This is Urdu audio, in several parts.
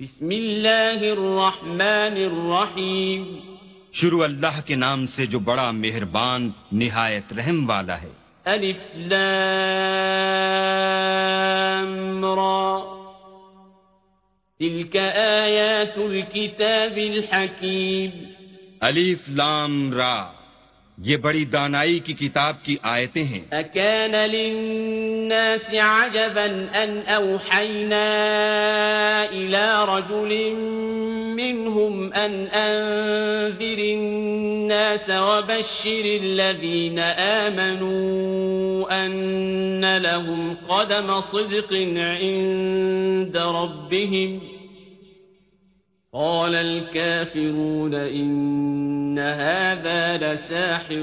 بسم اللہ الرحمن الرحیم۔ شروع اللہ کے نام سے جو بڑا مہربان نہایت رحم والا ہے۔ الف لام را۔ تلك آیات الكتاب الحکیم۔ الف لام را۔ یہ بڑی دانائی کی کتاب کی آیتیں ہیں۔ اکان للناس عجبا ان اوحینا الى رجل منهم ان انذر الناس وبشر الذين آمنوا ان لهم قدم صدق عند ربهم قال الكافرون هذا لساحر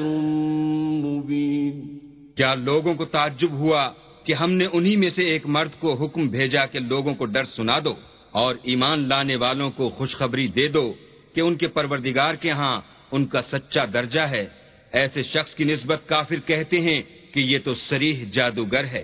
مبين. کیا لوگوں کو تعجب ہوا کہ ہم نے انہی میں سے ایک مرد کو حکم بھیجا کہ لوگوں کو ڈر سنا دو اور ایمان لانے والوں کو خوشخبری دے دو کہ ان کے پروردگار کے ہاں ان کا سچا درجہ ہے۔ ایسے شخص کی نسبت کافر کہتے ہیں کہ یہ تو سریح جادوگر ہے۔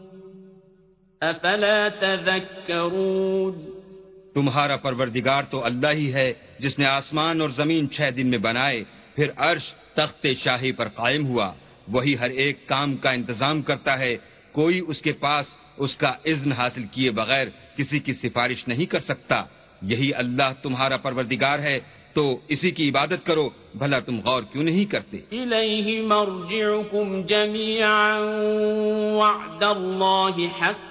افلا تذکرون؟ تمہارا پروردگار تو اللہ ہی ہے جس نے آسمان اور زمین چھ دن میں بنائے پھر عرش تخت شاہی پر قائم ہوا۔ وہی ہر ایک کام کا انتظام کرتا ہے کوئی اس کے پاس اس کا اذن حاصل کیے بغیر کسی کی سفارش نہیں کر سکتا۔ یہی اللہ تمہارا پروردگار ہے تو اسی کی عبادت کرو بھلا تم غور کیوں نہیں کرتے؟ الیہ مرجعکم جمیعا وعد اللہ حق۔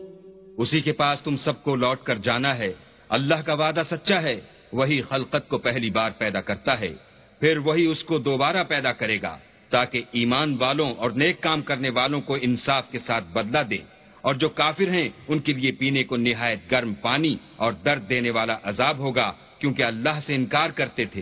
اسی کے پاس تم سب کو لوٹ کر جانا ہے۔ اللہ کا وعدہ سچا ہے، وہی خلقت کو پہلی بار پیدا کرتا ہے۔ پھر وہی اس کو دوبارہ پیدا کرے گا، تاکہ ایمان والوں اور نیک کام کرنے والوں کو انصاف کے ساتھ بدلہ دے۔ اور جو کافر ہیں، ان کے لیے پینے کو نہایت گرم پانی اور درد دینے والا عذاب ہوگا، کیونکہ اللہ سے انکار کرتے تھے۔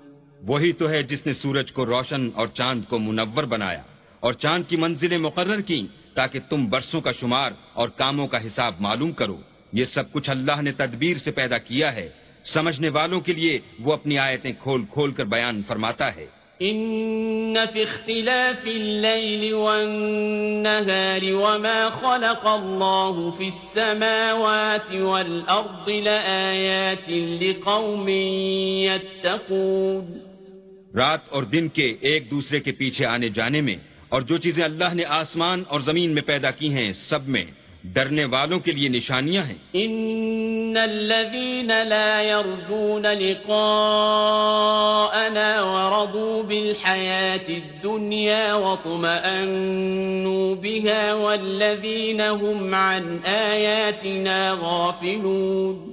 وہی تو ہے جس نے سورج کو روشن اور چاند کو منور بنایا اور چاند کی منزلیں مقرر کی تاکہ تم برسوں کا شمار اور کاموں کا حساب معلوم کرو۔ یہ سب کچھ اللہ نے تدبیر سے پیدا کیا ہے۔ سمجھنے والوں کے لیے وہ اپنی آیتیں کھول کھول کر بیان فرماتا ہے۔ ان في اختلاف الليل والنهار وما خلق الله في السماوات والأرض لآيات لقوم يتقون رات اور دن کے ایک دوسرے کے پیچھے آنے جانے میں اور جو چیزیں اللہ نے آسمان اور زمین میں پیدا کی ہیں سب میں ڈرنے والوں کے لیے نشانیاں ہیں۔ ان الذين لا يرجون لقاءنا ورضوا بالحياة الدنيا واطمأنوا بها والذين هم عن آياتنا غافلون۔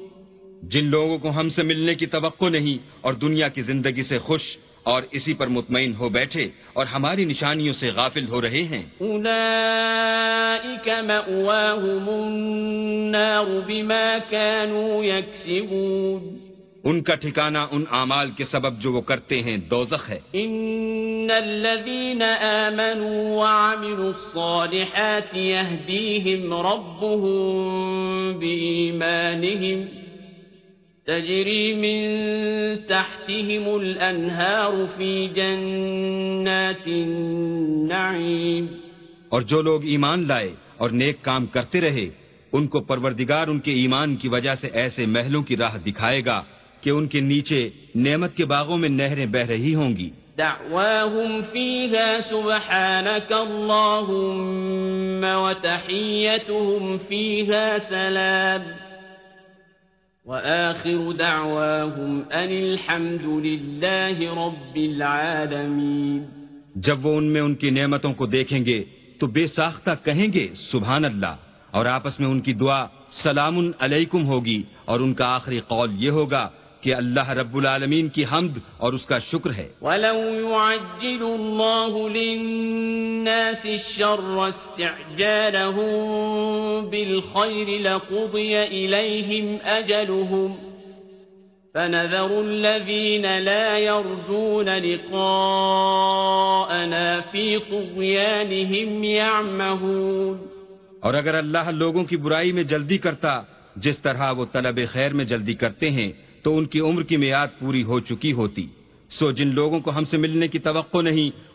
جن لوگوں کو ہم سے ملنے کی توقع نہیں اور دنیا کی زندگی سے خوش اور اسی پر مطمئن ہو بیٹھے اور ہماری نشانیوں سے غافل ہو رہے ہیں۔ بما كانوا يكسبون ان کا ٹھکانہ ان اعمال کے سبب جو وہ کرتے ہیں دوزخ ہے۔ ان الذين امنوا وعملوا الصالحات يهديهم ربهم بإيمانهم تجري من تحتهم الأنهار في جنات النعيم. اور جو لوگ ایمان لائے اور نیک کام کرتے رہے ان کو پروردگار ان کے ایمان کی وجہ سے ایسے محلوں کی راہ دکھائے گا کہ ان کے نیچے نعمت کے باغوں میں نہریں بہ رہی ہوں گی۔ دعواهم فيها سبحانك اللهم وتحيتهم فيها سلام۔ وآخر دعواهم أن الحمد لله رب العالمين. جب وہ ان میں ان کی نعمتوں کو دیکھیں گے تو بے ساختہ کہیں گے، سبحان اللہ، اور آپس میں ان کی دعا سلام علیکم ہوگی اور ان کا آخری قول یہ ہوگا کہ اللہ رب العالمین کی حمد اور اس کا شکر ہے۔ وَلَوْ يُعَجِّلُ اللَّهُ لِلنَّاسِ الشَّرَّ اسْتِعْجَالَهُم بِالْخَيْرِ لَقُضِيَ إِلَيْهِمْ أَجَلُهُمْ فَنَذَرُ الَّذِينَ لَا يَرْجُونَ لِقَاءَنَا فِي طُغْيَانِهِمْ يَعْمَهُونَ۔ اور اگر اللہ لوگوں کی برائی میں جلدی کرتا جس طرح وہ طلب خیر میں جلدی کرتے ہیں تو ان کی عمر کی میعاد پوری ہو چکی ہوتی۔ سو جن لوگوں کو ہم سے ملنے کی توقع نہیں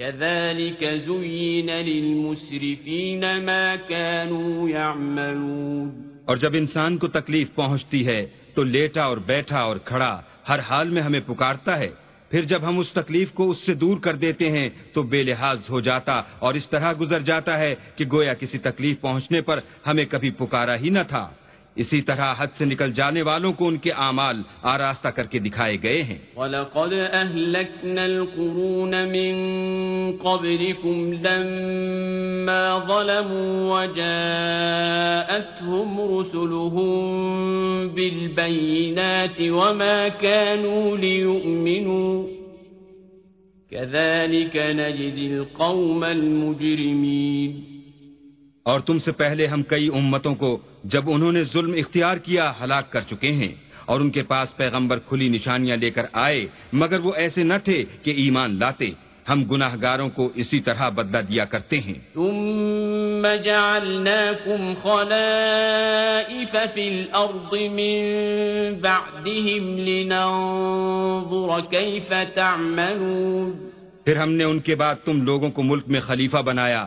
كذلك زين للمسرفين ما كانوا يعملون. اور جب انسان کو تکلیف پہنچتی ہے، تو لیٹا اور بیٹھا اور کھڑا ہر حال میں ہمیں پکارتا ہے۔ پھر جب ہم اس تکلیف کو اس سے دور کر دیتے ہیں، تو بے لحاظ ہو جاتا اور اس طرح گزر جاتا ہے کہ گویا کسی تکلیف پہنچنے پر ہمیں کبھی پکارا ہی نہ تھا۔ اسی طرح حد سے نکل جانے والوں کو ان کے اعمال آراستہ کر کے دکھائے گئے ہیں۔ وَلَقَدْ أَهْلَكْنَا الْقُرُونَ مِن قَبْلِكُمْ لَمَّا ظَلَمُوا وَجَاءَتْهُمْ رُسُلُهُم بِالْبَيِّنَاتِ وَمَا كَانُوا لِيُؤْمِنُوا كَذَلِكَ نَجْزِي الْقَوْمَ الْمُجْرِمِينَ اور تم سے پہلے ہم کئی امتوں کو جب انہوں نے ظلم اختیار کیا ہلاک کر چکے ہیں اور ان کے پاس پیغمبر کھلی نشانیاں لے کر آئے مگر وہ ایسے نہ تھے کہ ایمان لاتے۔ ہم گناہ گاروں کو اسی طرح بدلہ دیا کرتے ہیں۔ ثم جعلناكم خلائف في الأرض من بعدهم لننظر كيف تعملون۔ پھر ہم نے ان کے بعد تم لوگوں کو ملک میں خلیفہ بنایا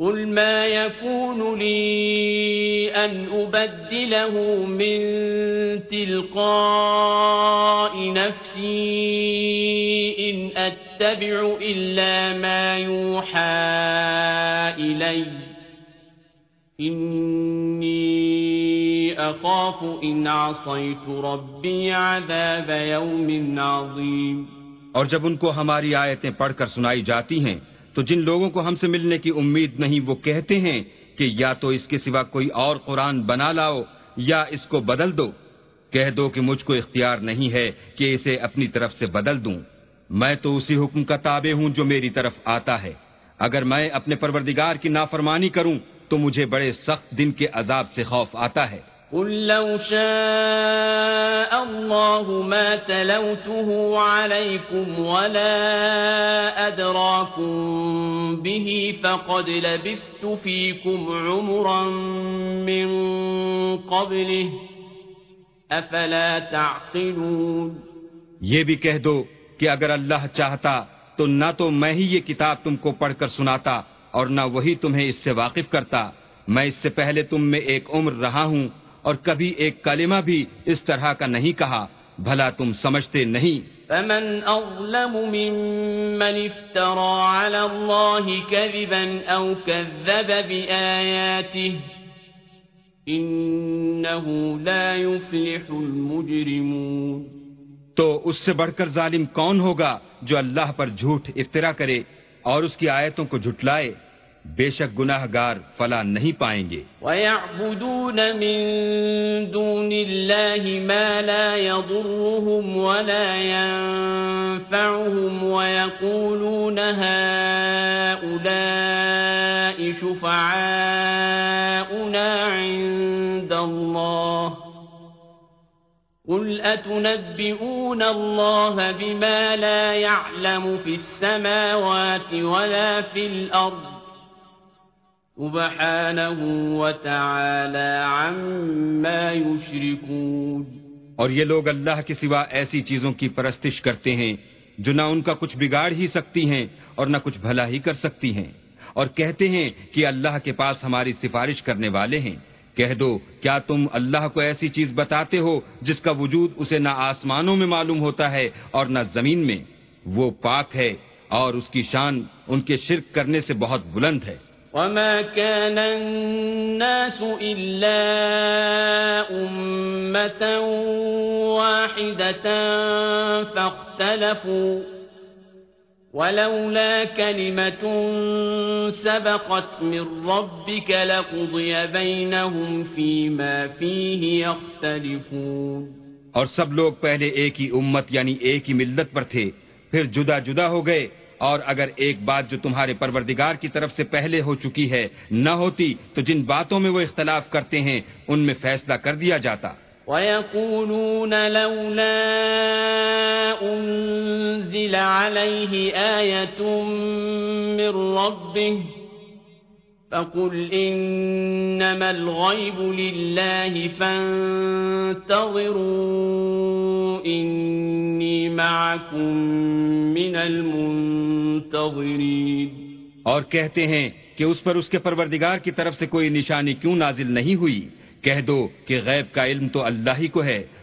قل ما يكون لي أن أبدله من تلقاء نفسي إن أتبع إلا ما يوحى إلي إني أخاف إن عصيت ربي عذاب يوم عظيم اور جب ان کو ہماری آیتیں پڑھ کر سنائی جاتی ہیں تو جن لوگوں کو ہم سے ملنے کی امید نہیں وہ کہتے ہیں کہ یا تو اس کے سوا کوئی اور قرآن بنا لاؤ یا اس کو بدل دو۔ کہہ دو کہ مجھ کو اختیار نہیں ہے کہ اسے اپنی طرف سے بدل دوں۔ میں تو اسی حکم کا تابع ہوں جو میری طرف آتا ہے۔ اگر میں اپنے پروردگار کی نافرمانی کروں تو مجھے بڑے سخت دن کے عذاب سے خوف آتا ہے۔ قل لو شاء الله ما تلوته عليكم ولا أدراكم به فقد لبثت فيكم عمرا من قبله أفلا تعقلون یہ بھی کہہ دو کہ اگر اللہ چاہتا تو نہ تو میں ہی یہ کتاب تم کو پڑھ کر سناتا اور نہ وہی تمہیں اس سے واقف کرتا میں اس سے پہلے تم میں ایک عمر رہا ہوں اور کبھی ایک کلمہ بھی اس طرح کا نہیں کہا بھلا تم سمجھتے نہیں۔ فمن اظلم ممن افترى على الله كذبا او كذب بآياته إنه لا يفلح المجرمون۔ تو اس سے بڑھ کر ظالم کون ہوگا جو اللہ پر جھوٹ افطرا کرے اور اس کی آیتوں کو جھٹلائے؟ بے شک گناہ گار فلا نہیں پائیں گے۔ وَيَعْبُدُونَ مِن دُونِ اللَّهِ مَا لَا يَضُرُّهُمْ وَلَا يَنفَعُهُمْ وَيَقُولُونَ هَؤُلَاءِ شُفَعَاؤُنَا عِندَ اللَّهِ قُلْ أَتُنَبِّئُونَ اللَّهَ بِمَا لَا يَعْلَمُ فِي السَّمَاوَاتِ وَلَا فِي الْأَرْضِ عما يشركون۔ اور یہ لوگ اللہ کے سوا ایسی چیزوں کی پرستش کرتے ہیں جو نہ ان کا کچھ بگاڑ ہی سکتی ہیں اور نہ کچھ بھلا ہی کر سکتی ہیں۔ اور کہتے ہیں کہ اللہ کے پاس ہماری سفارش کرنے والے ہیں۔ کہہ دو، کیا تم اللہ کو ایسی چیز بتاتے ہو جس کا وجود اسے نہ آسمانوں میں معلوم ہوتا ہے اور نہ زمین میں؟ وہ پاک ہے اور اس کی شان ان کے شرک کرنے سے بہت بلند ہے۔ وما كان الناس إلا أمة واحدة فاختلفوا ولولا كلمة سبقت من ربك لقضي بينهم فيما فيه يختلفون اور سب لوگ پہلے ایک ہی امت یعنی ایک ہی ملت پر تھے، پھر جدا جدا ہو گئے اور اگر ایک بات جو تمہارے پروردگار کی طرف سے پہلے ہو چکی ہے نہ ہوتی تو جن باتوں میں وہ اختلاف کرتے ہیں، ان میں فیصلہ کر دیا جاتا۔ وَيَقُولُونَ لَوْلَا أُنزِلَ عَلَيْهِ آيَةٌ مِّن رَّبِّهِ فَقُلْ إِنَّمَا الْغَيْبُ لِلَّهِ فَانتَظِرُوا إِنِّي مَعَكُم مِّنَ الْمُنتَظِرِينَ۔ اور کہتے ہیں کہ اس پر اس کے پروردگار کی طرف سے کوئی نشانی کیوں نازل نہیں ہوئی؟ کہہ دو کہ غیب کا علم تو اللہ ہی کو ہے۔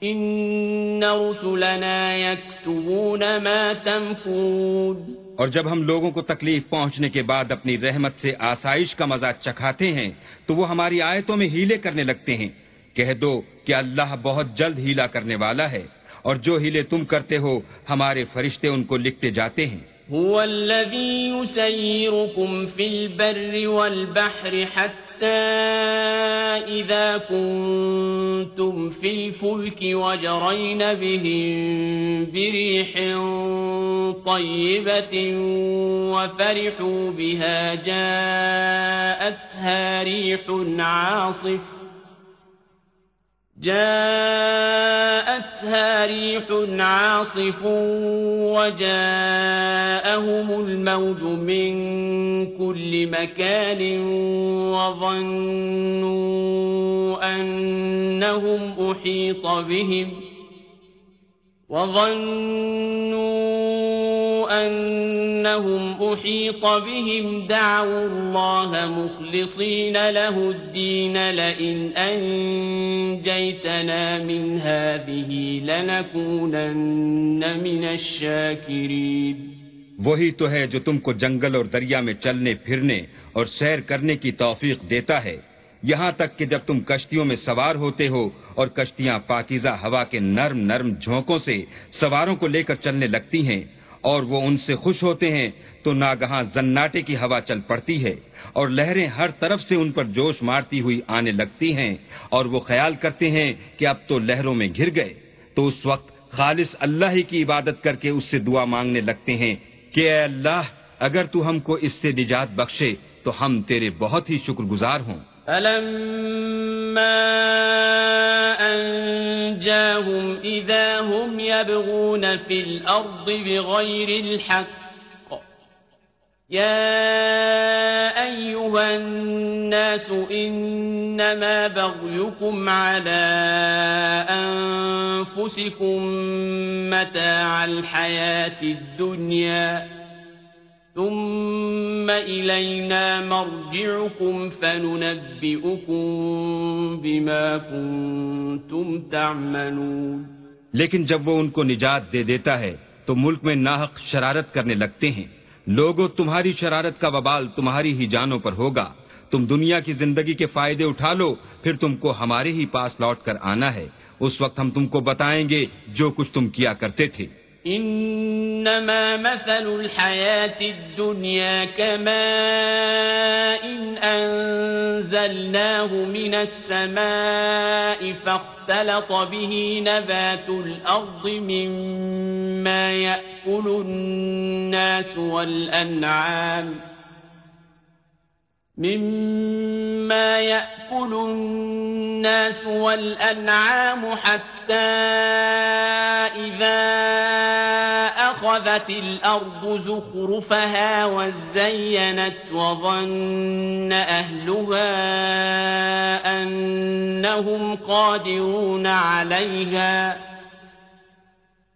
ان رسلنا يكتبون ما تمكون اور جب ہم لوگوں کو تکلیف پہنچنے کے بعد اپنی رحمت سے آسائش کا مزہ چکھاتے ہیں، تو وہ ہماری آیتوں میں ہیلے کرنے لگتے ہیں۔ کہہ دو کہ اللہ بہت جلد ہیلا کرنے والا ہے اور جو ہیلے تم کرتے ہو، ہمارے فرشتے ان کو لکھتے جاتے ہیں۔ هو الذي يسيركم في البر والبحر حتى إذا كنتم في الفلك وجرين بهم بريح طيبة وفرحوا بها جاءتها ريح عاصف جاءتها ريح عاصف وجاءهم الموج من كل مكان وظنوا أنهم أحيط بهم وظنوا أنهم أحيط بهم دعوا الله مخلصين له الدين لئن أنجيتنا من هذه لنكونن من الشاكرين وہی تو ہے جو تم کو جنگل اور دریا میں چلنے، پھرنے اور سیر کرنے کی توفیق دیتا ہے۔ یہاں تک کہ جب تم کشتیوں میں سوار ہوتے ہو اور کشتیاں پاکیزہ ہوا کے نرم نرم جھونکوں سے سواروں کو لے کر چلنے لگتی ہیں اور وہ ان سے خوش ہوتے ہیں، تو ناگہاں زناٹے کی ہوا چل پڑتی ہے، اور لہریں ہر طرف سے ان پر جوش مارتی ہوئی آنے لگتی ہیں، اور وہ خیال کرتے ہیں کہ اب تو لہروں میں گر گئے۔ تو اس وقت خالص اللہ ہی کی عبادت کر کے اس سے دعا مانگنے لگتے ہیں کہ اے اللہ، اگر تو ہم کو اس سے نجات بخشے، تو ہم تیرے بہت ہی شکر گزار ہوں۔ فلما أنجاهم إذا هم يبغون في الأرض بغير الحق يا أيها الناس إنما بغيكم على أنفسكم متاع الحياة الدنيا ثم إلينا مرجعكم فننبئكم بما كنتم تعملون لیکن جب وہ ان کو نجات دے دیتا ہے، تو ملک میں ناحق شرارت کرنے لگتے ہیں۔ لوگوں، تمہاری شرارت کا وبال تمہاری ہی جانوں پر ہوگا۔ تم دنیا کی زندگی کے فائدے اٹھا لو، پھر تم کو ہمارے ہی پاس لوٹ کر آنا ہے۔ اس وقت ہم تم کو بتائیں گے جو کچھ تم کیا کرتے تھے۔ انما مثل الحياة الدنيا كماء إن انزلناه من السماء فاختلط به نبات الارض مما يأكل الناس والانعام مما يأكل الناس والأنعام حتى إذا أخذت الأرض زخرفها وزينت وظن أهلها أنهم قادرون عليها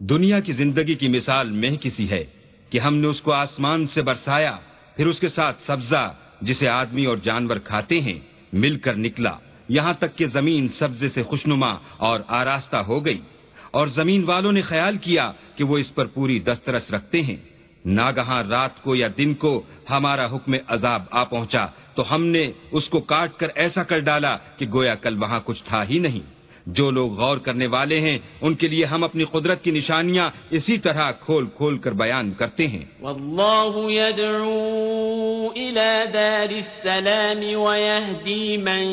دنیا کی زندگی کی مثال میں کسی ہے کہ ہم نے اس کو آسمان سے برسایا، پھر اس کے ساتھ سبزہ، جسے آدمی اور جانور کھاتے ہیں، مل کر نکلا۔ یہاں تک کہ زمین سبزے سے خوشنما اور آراستہ ہو گئی۔ اور زمین والوں نے خیال کیا کہ وہ اس پر پوری دسترس رکھتے ہیں۔ ناگہاں رات کو یا دن کو ہمارا حکم عذاب آ پہنچا تو ہم نے اس کو کاٹ کر ایسا کر ڈالا کہ گویا کل وہاں کچھ تھا ہی نہیں۔ جو لوگ غور کرنے والے ہیں ان کے لیے ہم اپنی قدرت کی نشانیاں اسی طرح کھول کھول کر بیان کرتے ہیں۔ واللہ يدعو الى دار السلام ويهدي من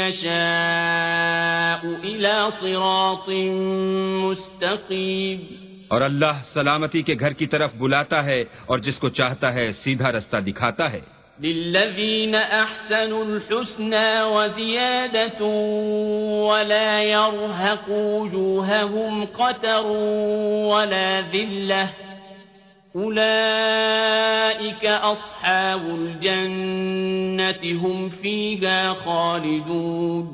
يشاء الى صراط مستقیم۔ اور اللہ سلامتی کے گھر کی طرف بلاتا ہے اور جس کو چاہتا ہے سیدھا رستہ دکھاتا ہے۔ للذين أحسنوا الحسنى وزيادة ولا يرهق وجوههم قتر ولا ذلة. أولئك أصحاب الجنة هم فيها خالدون.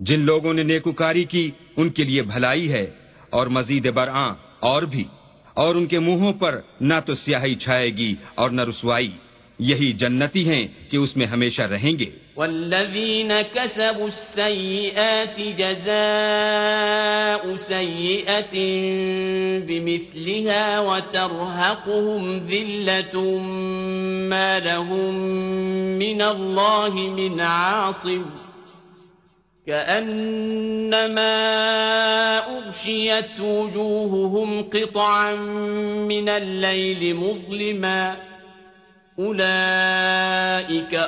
جن لوگوں نے نیکوکاری کی، ان کے لیے بھلائی ہے اور مزید برآں اور بھی، اور ان کے منہوں پر نہ تو سیاہی چھائے گی اور نہ رسوائی۔ یہی جنتی ہیں کہ اس میں ہمیشہ رہیں گے۔ والذین کسبوا السیئات جزاء سیئت بمثلها وترهقهم ذلة ما لهم من الله من عاصم كأنما أغشيت وجوههم قطعا من الليل مظلما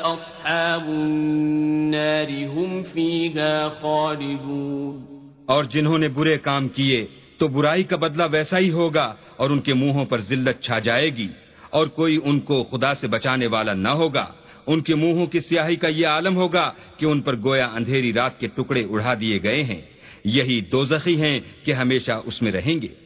اصحاب النار هم فيها خالدون اور جنہوں نے برے کام کیے، تو برائی کا بدلہ ویسا ہی ہوگا اور ان کے منہوں پر ذلت چھا جائے گی۔ اور کوئی ان کو خدا سے بچانے والا نہ ہوگا۔ ان کے منہوں کی سیاہی کا یہ عالم ہوگا کہ ان پر گویا اندھیری رات کے ٹکڑے اڑا دیے گئے ہیں۔ یہی دو زخی ہیں کہ ہمیشہ اس میں رہیں گے۔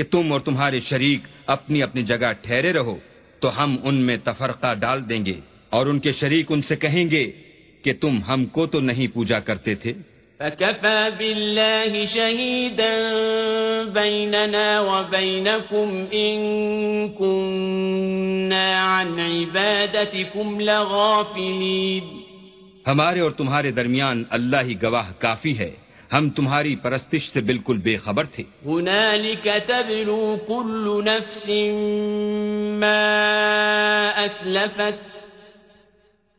کہ تم اور تمہارے شریک اپنی اپنی جگہ ٹھہرے رہو تو ہم ان میں تفرقہ ڈال دیں گے اور ان کے شریک ان سے کہیں گے کہ تم ہم کو تو نہیں پوجا کرتے تھے۔ فكفى بالله شهيدا بيننا وبينكم إن كنا عن عبادتكم لغافلين۔ ہمارے اور تمہارے درمیان اللہ ہی گواہ کافی ہے۔ ہم تمہاری پرستش سے بالکل بے خبر تھے۔ هنالك تبلو كل نفس ما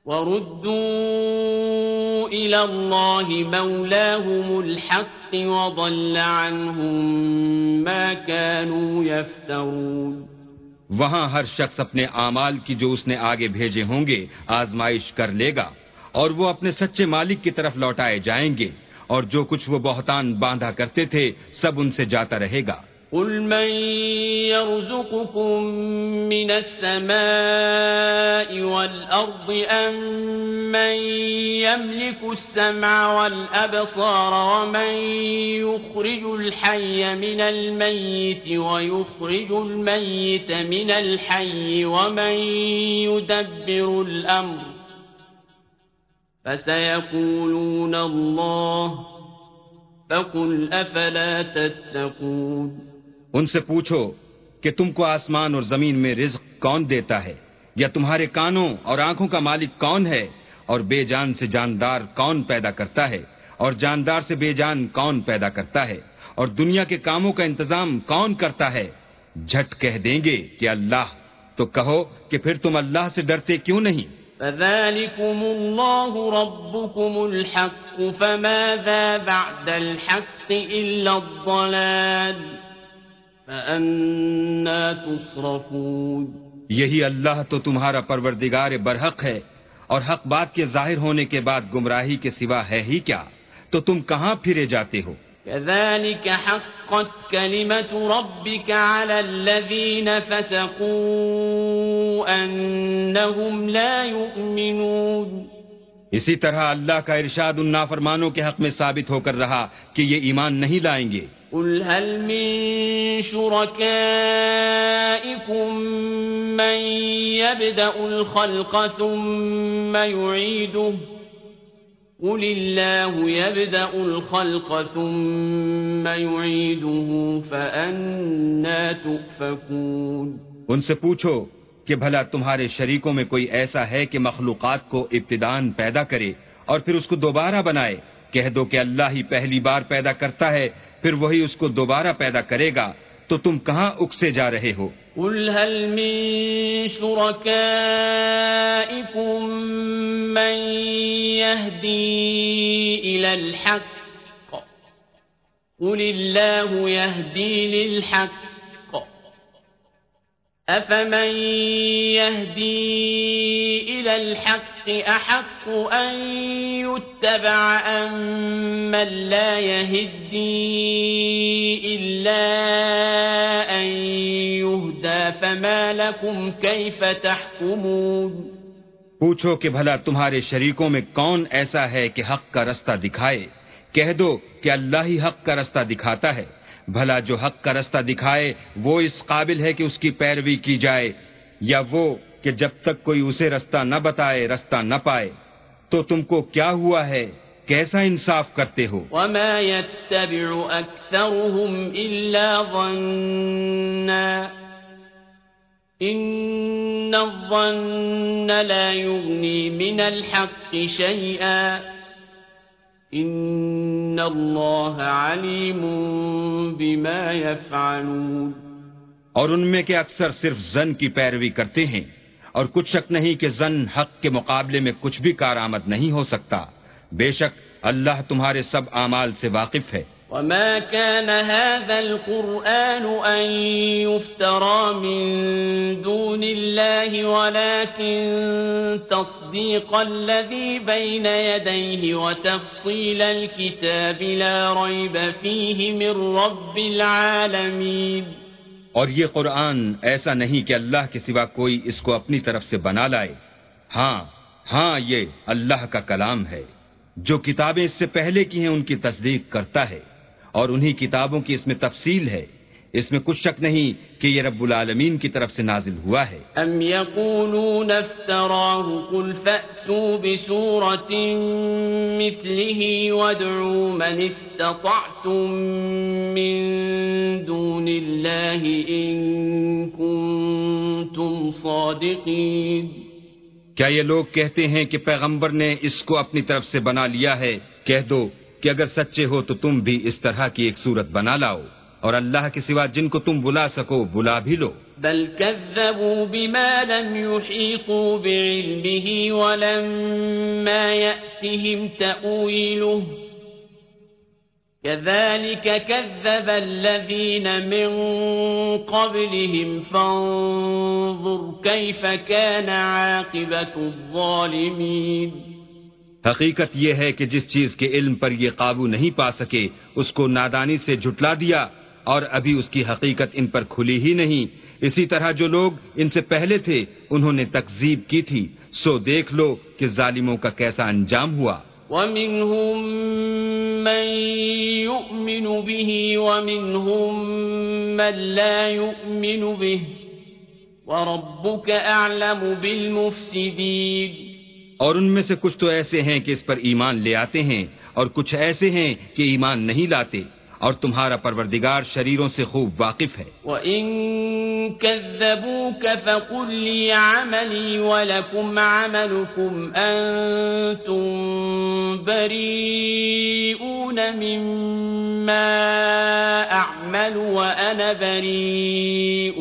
وردوا إلى الله مولاهم الحق وضل عنهم ما كانوا يفترون وہاں ہر شخص اپنے اعمال کی جو اس نے آگے بھیجے ہوں گے آزمائش کر لے گا اور وہ اپنے سچے مالک کی طرف لوٹائے جائیں گے۔ اور جو کچھ وہ بہتان باندھا کرتے تھے، سب ان سے جاتا رہے گا۔ قل من يرزقكم من السماء والأرض أم من يملك السمع والأبصار ومن يخرج الحي من الميت ويخرج الميت من الحي ومن يدبر الأمر فسيقولون الله فقل أفلا تتقون ان سے پوچھو کہ تم کو آسمان اور زمین میں رزق کون دیتا ہے؟ یا تمہارے کانوں اور آنکھوں کا مالک کون ہے؟ اور بے جان سے جاندار کون پیدا کرتا ہے؟ اور جاندار سے بے جان کون پیدا کرتا ہے؟ اور دنیا کے کاموں کا انتظام کون کرتا ہے؟ جھٹ کہہ دیں گے کہ اللہ۔ تو کہو کہ پھر تم اللہ سے ڈرتے کیوں نہیں؟ فذلكم الله ربكم الحق فماذا بعد الحق إلا الضلال یہی اللہ تو تمہارا پروردگار برحق ہے اور حق بات کے ظاہر ہونے کے بعد گمراہی کے سوا ہے ہی کیا؟ تو تم کہاں پھرے جاتے ہو؟ كذلك حقت كلمة ربك على الذين فسقوا أنهم لا يؤمنون. اسی طرح اللہ کا ارشاد ان نافرمانوں کے حق میں ثابت ہو کر رہا کہ یہ ایمان نہیں لائیں گے۔ قل هل من شركائكم من يبدأ الخلق ثم يعيده؟ قل الله يبدأ الخلق ثم يعيده فأنا تؤفكون ان سے پوچھو کہ بھلا تمہارے شریکوں میں کوئی ایسا ہے کہ مخلوقات کو ابتدان پیدا کرے اور پھر اس کو دوبارہ بنائے؟ کہہ دو کہ اللہ ہی پہلی بار پیدا کرتا ہے، پھر وہی اس کو دوبارہ پیدا کرے گا۔ تو تم کہاں اکسے جا رہے ہو؟ قل هل من شركائكم من يهدي إلى الحق؟ قل الله يهدي للحق. أفمن يهدي إلى الحق؟ أحق أن يتبع أم من لا يهدي إلا أن يهدى فما لكم كيف تحكمون پوچھو کہ بھلا تمہارے شریکوں میں کون ایسا ہے کہ حق کا رستہ دکھائے؟ کہہ دو کہ اللہ ہی حق کا رستہ دکھاتا ہے۔ بھلا جو حق کا رستہ دکھائے، وہ اس قابل ہے کہ اس کی پیروی کی جائے، یا وہ کہ جب تک کوئی اسے رستہ نہ بتائے رستہ نہ پائے تو تم کو کیا ہوا ہے؟ کیسا انصاف کرتے ہو؟ وما يتبع اكثرهم الا ظننا ان الظن لا يغني من الحق شيئا ان اللہ علیم بما يفعلون اور ان میں کے اکثر صرف زن کی پیروی کرتے ہیں۔ اور کچھ شک نہیں کہ زن حق کے مقابلے میں کچھ بھی کارآمد نہیں ہو سکتا۔ بے شک اللہ تمہارے سب اعمال سے واقف ہے۔ وما كان هذا القرآن أن يفترى من دون الله ولكن تصديق الذي بين يديه وتفصيل الكتاب لا ريب فيه من رب العالمين اور یہ قرآن ایسا نہیں کہ اللہ کے سوا کوئی اس کو اپنی طرف سے بنا لائے۔ ہاں ہاں یہ اللہ کا کلام ہے۔ جو کتابیں اس سے پہلے کی ہیں ان کی تصدیق کرتا ہے اور انہی کتابوں کی اس میں تفصیل ہے۔ اس میں کچھ شک نہیں کہ یہ رب العالمین کی طرف سے نازل ہوا ہے۔ ام یقولون افتراه قل فأتوا بسورة مثله وادعوا من استطعتم من دون الله ان كنتم صادقين۔ کیا یہ لوگ کہتے ہیں کہ پیغمبر نے اس کو اپنی طرف سے بنا لیا ہے؟ کہہ دو کہ اگر سچے ہو تو تم بھی اس طرح کی ایک صورت بنا لاؤ۔ اور اللہ کے سوا جن کو تم بلا سکو بلا بھی لو۔ بل كذبوا بما لم يحيطوا بعلمه ولما يأتهم تأويله. كذلك كذب الذين من قبلهم فانظر كيف كان عاقبة الظالمين. حقیقت یہ ہے کہ جس چیز کے علم پر یہ قابو نہیں پا سکے اس کو نادانی سے جھٹلا دیا اور ابھی اس کی حقیقت ان پر کھلی ہی نہیں۔ اسی طرح جو لوگ ان سے پہلے تھے انہوں نے تکزیب کی تھی۔ سو دیکھ لو کہ ظالموں کا کیسا انجام ہوا۔ ومنهم من يؤمن به ومنهم من لا يؤمن به۔ وربك أعلم بالمفسدين۔ اور ان میں سے کچھ تو ایسے ہیں کہ اس پر ایمان لے آتے ہیں اور کچھ ایسے ہیں کہ ایمان نہیں لاتے۔ اور تمہارا پروردگار شریروں سے خوب واقف ہے۔ وَإِن كَذَّبُوكَ فَقُلْ لِي عَمَلِي وَلَكُمْ عَمَلُكُمْ أَنتُمْ بَرِيئُونَ مِمَّا أَعْمَلُ وَأَنَا بَرِيءٌ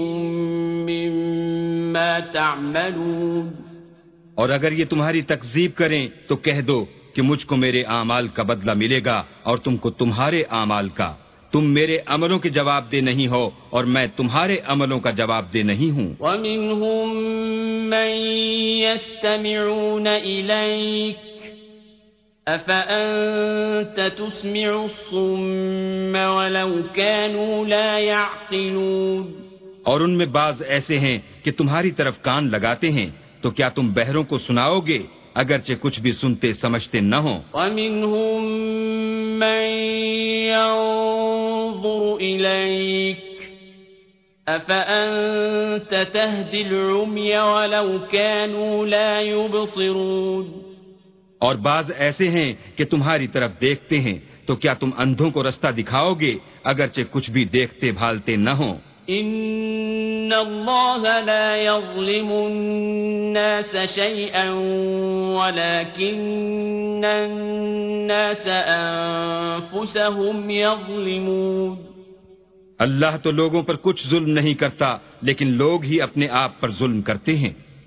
مِمَّا تَعْمَلُونَ۔ اور اگر یہ تمہاری تکذیب کریں تو کہہ دو کہ مجھ کو میرے اعمال کا بدلہ ملے گا اور تم کو تمہارے اعمال کا۔ تم میرے عملوں کے جواب دے نہیں ہو اور میں تمہارے عملوں کا جواب دے نہیں ہوں۔ وَمِنْهُمْ مَنْ يَسْتَمِعُونَ إِلَيْكَ أَفَأَنْتَ تُسْمِعُ الصُّمَّ وَلَوْ كَانُوا لَا يَعْقِلُونَ؟ اور ان میں بعض ایسے ہیں کہ تمہاری طرف کان لگاتے ہیں تو کیا تم بہروں کو سناؤ گے؟ اگرچہ کچھ بھی سنتے سمجھتے نہ ہوں۔ وَمِنْهُمْ مَنْ يَنظُرُ إِلَيْكَ أَفَأَنْتَ تَهْدِ الْعُمْيَ وَلَوْ كَانُوا لَا يُبْصِرُونَ؟ اور بعض ایسے ہیں کہ تمہاری طرف دیکھتے ہیں تو کیا تم اندھوں کو رستہ دکھاؤ گے اگرچہ کچھ بھی دیکھتے بھالتے نہ ہوں؟ ان الله لا يظلم الناس شيئا ولكن الناس انفسهم يظلمون اللہ تو لوگوں پر کچھ ظلم نہیں کرتا، لیکن لوگ ہی اپنے آپ پر ظلم کرتے ہیں۔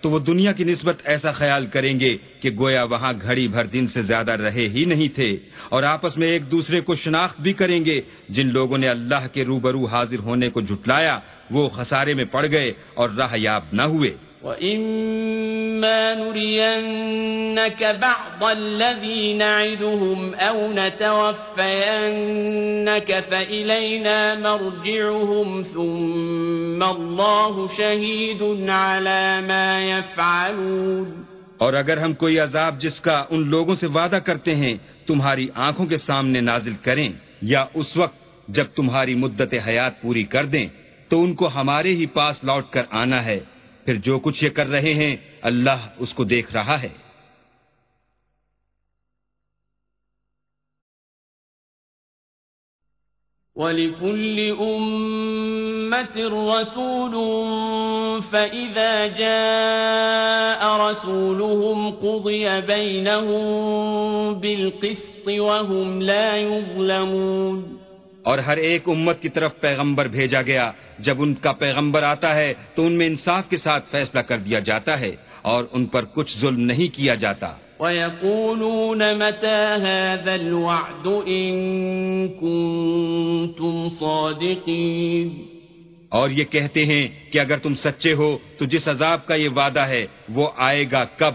تو وہ دنیا کی نسبت ایسا خیال کریں گے کہ گویا وہاں گھڑی بھر دن سے زیادہ رہے ہی نہیں تھے اور آپس میں ایک دوسرے کو شناخت بھی کریں گے۔ جن لوگوں نے اللہ کے روبرو حاضر ہونے کو جھٹلایا، وہ خسارے میں پڑ گئے اور راہ یاب نہ ہوئے۔ وَإِمَّا نُرِيَنَّكَ بَعْضَ الَّذِي نَعِدُهُمْ أَوْ نَتَوَفَّيَنَّكَ فَإِلَيْنَا مَرْجِعُهُمْ ثُمَّ اللَّهُ شَهِيدٌ عَلَى مَا يَفْعَلُونَ اور اگر ہم کوئی عذاب جس کا ان لوگوں سے وعدہ کرتے ہیں تمہاری آنکھوں کے سامنے نازل کریں یا اس وقت جب تمہاری مدت حیات پوری کر دیں، تو ان کو ہمارے ہی پاس لوٹ کر آنا ہے۔ پھر جو کچھ یہ کر رہے ہیں، اللہ اس کو دیکھ رہا ہے۔ وَلِكُلِّ أُمَّةٍ رَسُولٌ فَإِذَا جَاءَ رَسُولُهُمْ قُضِيَ بَيْنَهُمْ بِالْقِسْطِ وَهُمْ لَا يُظْلَمُونَ اور ہر ایک امت کی طرف پیغمبر بھیجا گیا۔ جب ان کا پیغمبر آتا ہے تو ان میں انصاف کے ساتھ فیصلہ کر دیا جاتا ہے اور ان پر کچھ ظلم نہیں کیا جاتا۔ وَيَقُولُونَ مَتَى هَذَا الْوَعْدُ إِن كُنتُمْ صَادِقِينَ۔ اور یہ کہتے ہیں کہ اگر تم سچے ہو تو جس عذاب کا یہ وعدہ ہے وہ آئے گا کب؟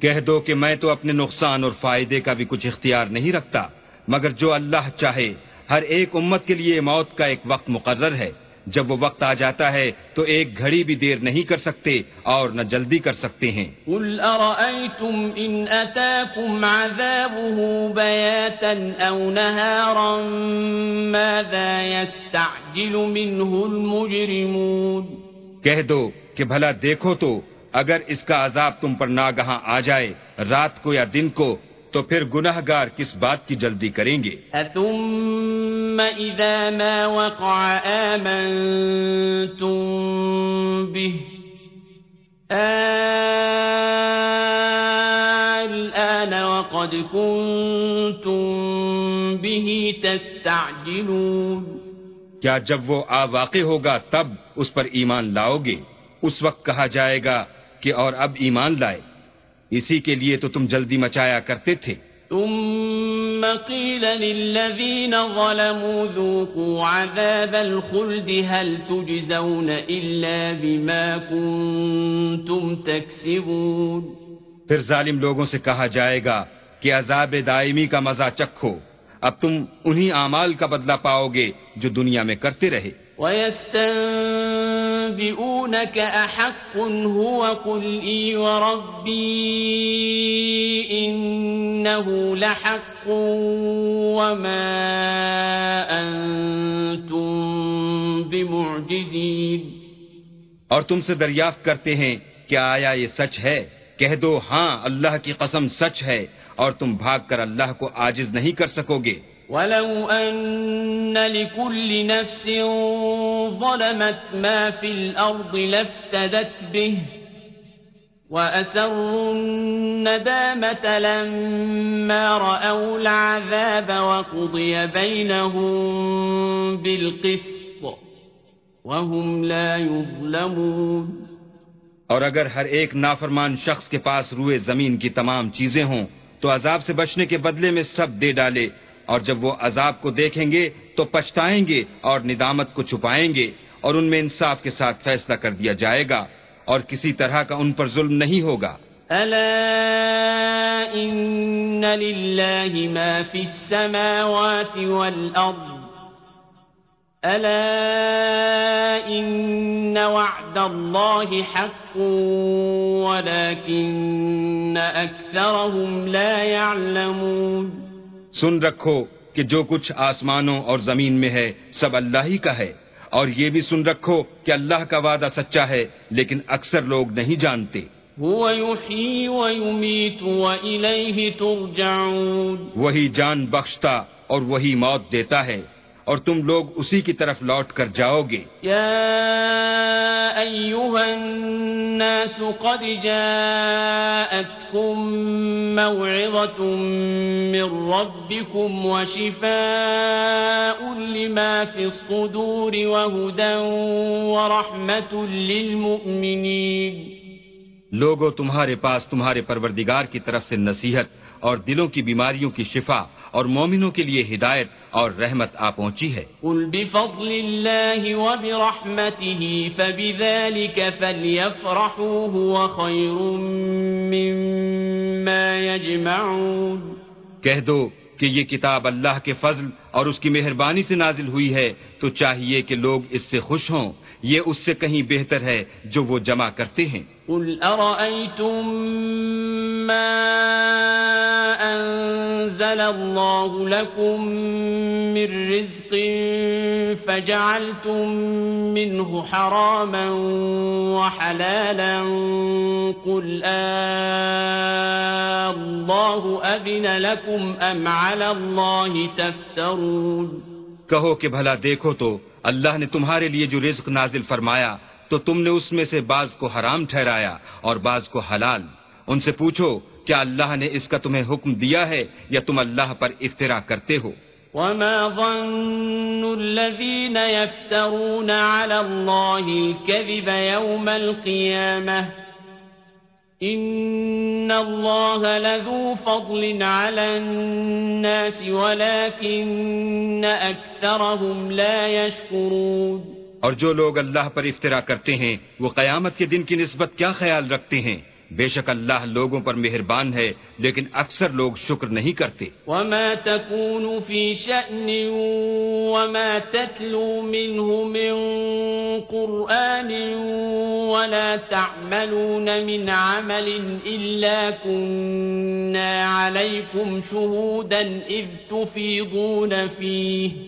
کہہ دو کہ میں تو اپنے نقصان اور فائدے کا بھی کچھ اختیار نہیں رکھتا مگر جو اللہ چاہے ہر ایک امت کے لیے موت کا ایک وقت مقرر ہے۔ جب وہ وقت آ جاتا ہے تو ایک گھڑی بھی دیر نہیں کر سکتے اور نہ جلدی کر سکتے ہیں۔ قل أرأيتم إن أتاكم عذابه بياتا أو نهارا؟ ماذا يستعجل منه المجرمون؟ کہہ دو کہ بھلا دیکھو تو اگر اس کا عذاب تم پر ناگہاں آ جائے رات کو یا دن کو تو پھر گناہ گار کس بات کی جلدی کریں گے؟ إذا ما وقع آمنتم به الآن وقد كنتم به تستعجلون کیا جب وہ آ واقع ہوگا تب اس پر ایمان لاؤ گے؟ اس وقت کہا جائے گا کہ اور اب ایمان لائے۔ اسی کے لیے تو تم جلدی مچایا کرتے تھے۔ ثم قيل للذين ظلموا ذوقوا عذاب الخلد هل تجزون إلا بما كنتم تكسبون پھر ظالم لوگوں سے کہا جائے گا کہ عذاب دائمی کا مزہ چکھو۔ اب تم انہی اعمال کا بدلہ پاؤ گے جو دنیا میں کرتے رہے۔ ويستنبئونك أحق هو قل إي وربي إنه لحق وما أنتم بمعجزين اور تم سے دریافت کرتے ہیں کیا آیا یہ سچ ہے۔ کہہ دو ہاں اللہ کی قسم سچ ہے اور تم بھاگ کر اللہ کو عاجز نہیں کر سکو گے۔ ولو أن لكل نفس ظلمت ما في الأرض لافتدت به وأسروا الندامة لما رأوا العذاب وقضي بينهم بالقسط وهم لا يظلمون اور اگر ہر ایک نافرمان شخص کے پاس روئے زمین کی تمام چیزیں ہوں تو عذاب سے بچنے کے بدلے میں سب دے ڈالے اور جب وہ عذاب کو دیکھیں گے تو پچھتائیں گے اور ندامت کو چھپائیں گے اور ان میں انصاف کے ساتھ فیصلہ کر دیا جائے گا اور کسی طرح کا ان پر ظلم نہیں ہوگا۔ ألا إن لله ما في السماوات والأرض ألا إن وعد الله حق ولكن أكثرهم لا يعلمون سن رکھو کہ جو کچھ آسمانوں اور زمین میں ہے سب اللہ ہی کا ہے۔ اور یہ بھی سن رکھو کہ اللہ کا وعدہ سچا ہے لیکن اکثر لوگ نہیں جانتے۔ هو يحيي ويميت وإليه ترجعون۔ وہی جان بخشتا اور وہی موت دیتا ہے۔ اور تم لوگ اسی کی طرف لوٹ کر جاؤ گے۔ يا أيها الناس قد جاءتكم موعظة من ربكم وشفاء لما في الصدور وهدى ورحمة للمؤمنين لوگوں تمہارے پاس تمہارے پروردگار کی طرف سے نصیحت اور دلوں کی بیماریوں کی شفا اور مومنوں کے لیے ہدایت اور رحمت آ پہنچی ہے۔ قل بفضل الله وبرحمته فبذلك فليفرحوا هو خير مما يجمعون۔ کہہ دو کہ یہ کتاب اللہ کے فضل اور اس کی مہربانی سے نازل ہوئی ہے تو چاہیے کہ لوگ اس سے خوش ہوں۔ یہ اس سے کہیں بہتر ہے جو وہ جمع کرتے ہیں۔ قل أرأيتم ما أنزل الله لكم من رزق فجعلتم منه حراما وحلالا قل آه الله أذن لكم أم على الله تفترون کہو کہ بھلا دیکھو تو اللہ نے تمہارے لیے جو رزق نازل فرمایا، تو تم نے اس میں سے بعض کو حرام ٹھہرایا اور بعض کو حلال۔ ان سے پوچھو، کیا اللہ نے اس کا تمہیں حکم دیا ہے یا تم اللہ پر افطرا کرتے ہو؟ وما ظن الذين يفترون على الله الكذب يوم القيامة ان الله لذو فضل على الناس ولكن أكثرهم لا يشكرون اور جو لوگ اللہ پر افترا کرتے ہیں، وہ قیامت کے دن کی نسبت کیا خیال رکھتے ہیں؟ بے شک اللہ لوگوں پر مہربان ہے، لیکن اکثر لوگ شکر نہیں کرتے۔ وما تكون في شأن وما تتلو منه من قرآن ولا تعملون من عمل إلا كنا عليكم شهودا إذ تفيضون فيه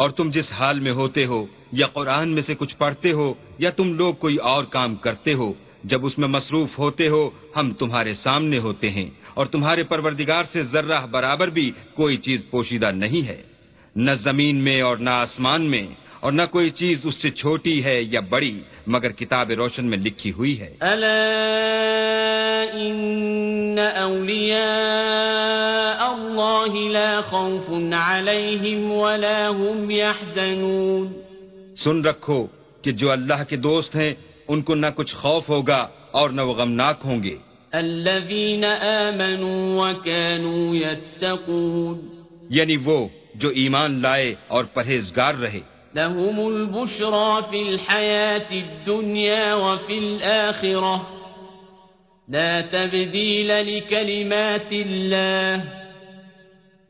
اور تم جس حال میں ہوتے ہو یا قرآن میں سے کچھ پڑھتے ہو یا تم لوگ کوئی اور کام کرتے ہو، جب اس میں مصروف ہوتے ہو، ہم تمہارے سامنے ہوتے ہیں، اور تمہارے پروردگار سے ذرہ برابر بھی کوئی چیز پوشیدہ نہیں ہے۔ نہ زمین میں اور نہ آسمان میں۔ اور نہ کوئی چیز اس سے چھوٹی ہے یا بڑی مگر کتاب روشن میں لکھی ہوئی ہے۔ ألا إن أولياء الله لا خوف عليهم ولا هم يحزنون سن رکھو کہ جو اللہ کے دوست ہیں ان کو نہ کچھ خوف ہوگا اور نہ وہ غمناک ہوں گے۔ الذين آمنوا وكانوا يتقون یعنی وہ جو ایمان لائے اور پرہیزگار رہے۔ لهم البشرى في الحياة الدنيا وفي الآخرة لا تبديل لكلمات الله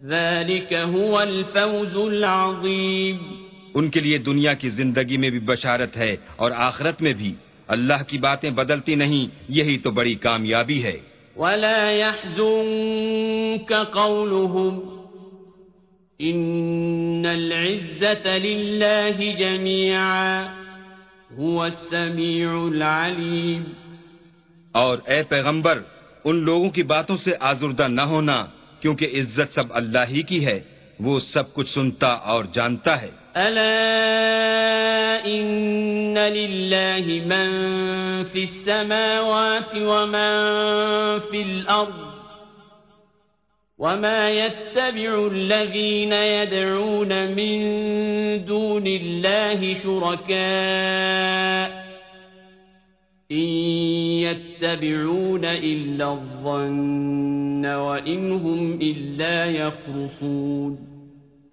ذلك هو الفوز العظيم۔ ان کے لیے دنیا کی زندگی میں بھی بشارت ہے اور آخرت میں بھی۔ اللہ کی باتیں بدلتی نہیں یہی تو بڑی کامیابی ہے۔ ولا يحزنك قولهم إن العزة لله جميعا هو السميع العليم۔ اور اے پیغمبر ان لوگوں کی باتوں سے آزردہ نہ ہونا کیونکہ عزت سب اللہ ہی کی ہے وہ سب کچھ سنتا اور جانتا ہے۔ ألا إن لله من في السماوات ومن في الأرض وما يتبع الذين يدعون من دون الله شركاء إن يتبعون إلا الظن وإن هم إلا يخرصون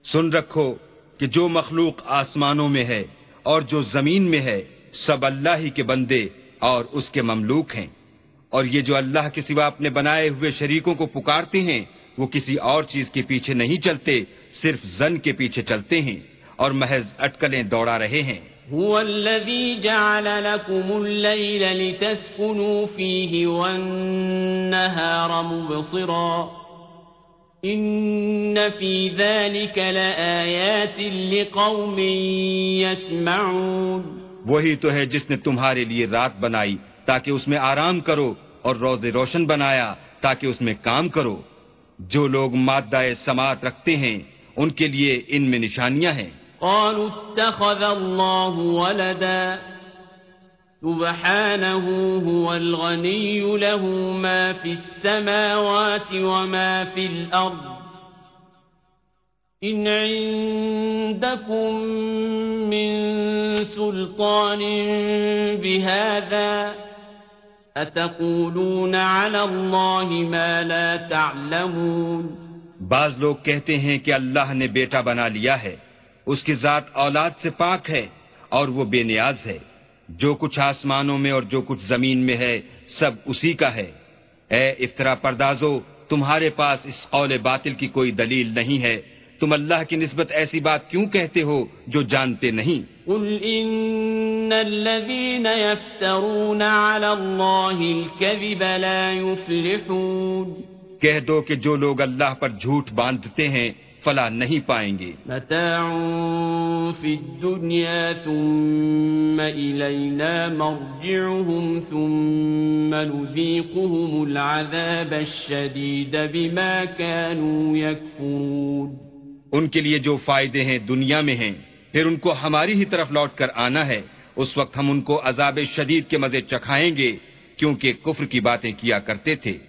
سن رکھو کہ جو مخلوق آسمانوں میں ہے اور جو زمین میں ہے، سب اللہ ہی کے بندے اور اس کے مملوک ہیں۔ اور یہ جو اللہ کے سوا اپنے بنائے ہوئے شریکوں کو پکارتے ہیں وہ کسی اور چیز کے پیچھے نہیں چلتے صرف زن کے پیچھے چلتے ہیں اور محض اٹکلیں دوڑا رہے ہیں۔ هو الذي جعل لكم الليل لتسكنوا فيه والنهار مبصرا إن في ذلك لآيات لقوم يسمعون وہی تو ہے جس نے تمہارے لیے رات بنائی تاکہ اس میں آرام کرو اور روز روشن بنایا تاکہ اس میں کام کرو۔ جو لوگ مادہ سماعت رکھتے ہیں، ان کے لیے ان میں نشانیاں ہیں۔ قالوا اتخذ الله ولدا، سبحانه هو الغني له ما في السماوات وما في الأرض. إن عندكم من سلطان بهذا أتقولون على الله ما لا تعلمون؟ بعض لوگ کہتے ہیں کہ اللہ نے بیٹا بنا لیا ہے، اس کی ذات اولاد سے پاک ہے اور وہ بے نیاز ہے۔ جو کچھ آسمانوں میں اور جو کچھ زمین میں ہے، سب اسی کا ہے۔ اے افطرا پردازو، تمہارے پاس اس قول باطل کی کوئی دلیل نہیں ہے۔ تم اللہ کی نسبت ایسی بات کیوں کہتے ہو جو جانتے نہیں؟ قل إن الذين يفترون على الله الكذب لا يفلحون کہہ دو کہ جو لوگ اللہ پر جھوٹ باندھتے ہیں فلاح نہیں پائیں گے۔ متاع في الدنيا ثم إلينا مرجعهم ثم نذيقهم العذاب الشديد بما كانوا يكفرون ان کے لیے جو فائدے ہیں دنیا میں ہیں، پھر ان کو ہماری ہی طرف لوٹ کر آنا ہے۔ اس وقت ہم ان کو عذاب شدید کے مزے چکھائیں گے، کیونکہ کفر کی باتیں کیا کرتے تھے۔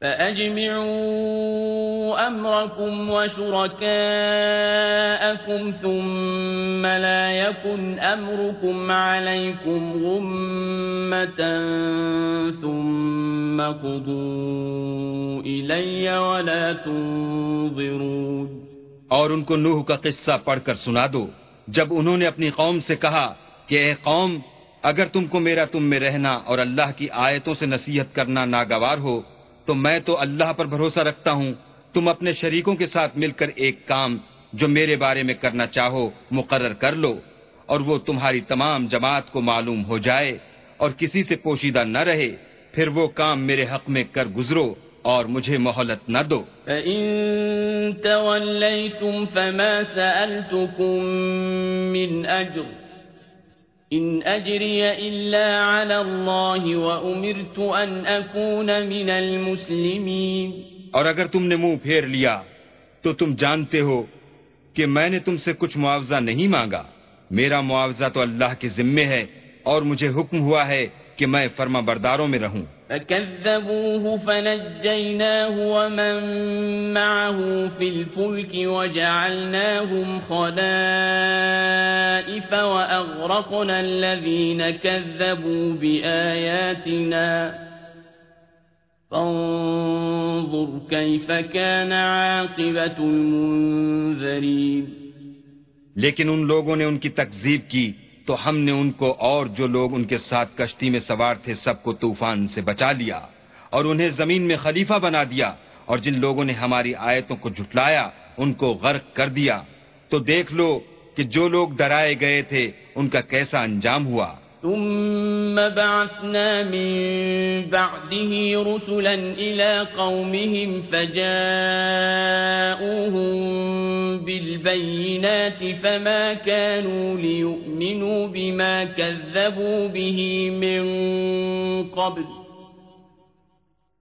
فأجمعوا أمركم وشركاءكم ثم لا يكن أمركم عليكم غمة ثم قضوا إلي ولا تنظرون اور ان کو نوح کا قصہ پڑھ کر سنا دو۔ جب انہوں نے اپنی قوم سے کہا کہ اے قوم، اگر تم کو میرا تم میں رہنا اور اللہ کی آیتوں سے نصیحت کرنا ناگوار ہو تو میں تو اللہ پر بھروسہ رکھتا ہوں۔ تم اپنے شریکوں کے ساتھ مل کر ایک کام جو میرے بارے میں کرنا چاہو، مقرر کر لو اور وہ تمہاری تمام جماعت کو معلوم ہو جائے اور کسی سے پوشیدہ نہ رہے۔ پھر وہ کام میرے حق میں کر گزرو اور مجھے مہلت نہ دو۔ فَإِن تَوَلَّيْتُمْ فَمَا إن أجري إلا على الله وأمرت ان أكون من المسلمين. اور اگر تم نے منہ پھیر لیا، تو تم جانتے ہو کہ میں نے تم سے کچھ معاوضہ نہیں مانگا۔ میرا معاوضہ تو اللہ کے ذمے ہے اور مجھے حکم ہوا ہے کہ میں فرما برداروں میں رہوں۔ فكذبوه فنجيناه ومن معه في الفلك وجعلناهم خلائف وأغرقنا الذين كذبوا بآياتنا فانظر كيف كان عاقبة المنذرين لیکن ان لوگوں نے ان کی تکذیب کی تو ہم نے ان کو اور جو لوگ ان کے ساتھ کشتی میں سوار تھے سب کو طوفان سے بچا لیا اور انہیں زمین میں خلیفہ بنا دیا اور جن لوگوں نے ہماری آیتوں کو جھٹلایا، ان کو غرق کر دیا۔ تو دیکھ لو کہ جو لوگ ڈرائے گئے تھے، ان کا کیسا انجام ہوا۔ ثم بعثنا من بعده رسلا إلى قومهم فجاءوهم بالبينات فما كانوا ليؤمنوا بما كذبوا به من قبل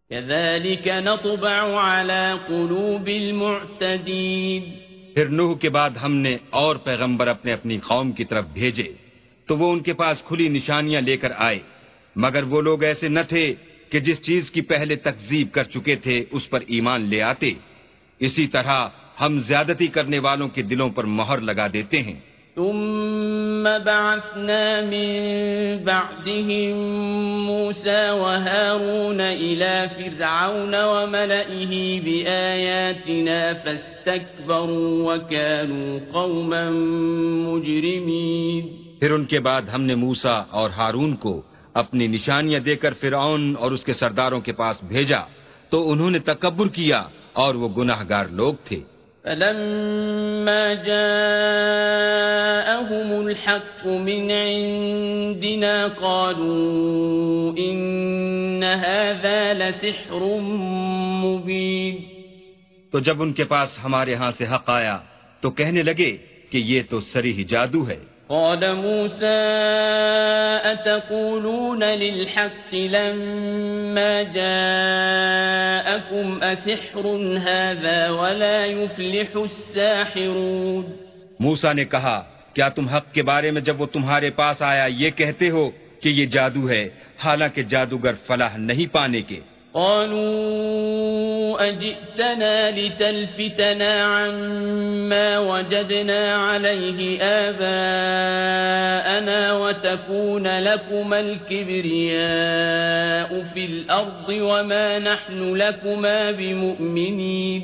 كذلك نطبع على قلوب المعتدين پھر نوح کے بعد ہم نے اور پیغمبر اپنے اپنی قوم کی طرف بھیجے۔ تو وہ ان کے پاس کھلی نشانیاں لے کر آئے۔ مگر وہ لوگ ایسے نہ تھے کہ جس چیز کی پہلے تکذیب کر چکے تھے، اس پر ایمان لے آتے۔ اسی طرح ہم زیادتی کرنے والوں کے دلوں پر مہر لگا دیتے ہیں۔ ثم بعثنا من بعدهم موسى وهارون إلى فرعون وملئه بآياتنا فاستكبروا وكانوا قوما مجرمين۔ پھر ان کے بعد ہم نے موسا اور ہارون کو اپنی نشانیاں دے کر فرعون اور اس کے سرداروں کے پاس بھیجا تو انہوں نے تکبر کیا اور وہ گناہ گار لوگ تھے۔ فلما جاءهم الحق من عندنا قالوا إن هذا لسحر مبين۔ تو جب ان کے پاس ہمارے ہاں سے حق آیا تو کہنے لگے کہ یہ تو سری جادو ہے۔ قال موسى أتقولون للحق لما جاءكم أسحر هذا ولا يفلح الساحرون موسا نے کہا، کیا تم حق کے بارے میں جب وہ تمہارے پاس آیا یہ کہتے ہو کہ یہ جادو ہے؟ حالانکہ جادوگر فلاح نہیں پانے کے۔ قالوا أجئتنا لتلفتنا عما وجدنا عليه آباءنا وتكون لكما الكبرياء في الأرض وما نحن لكما بمؤمنين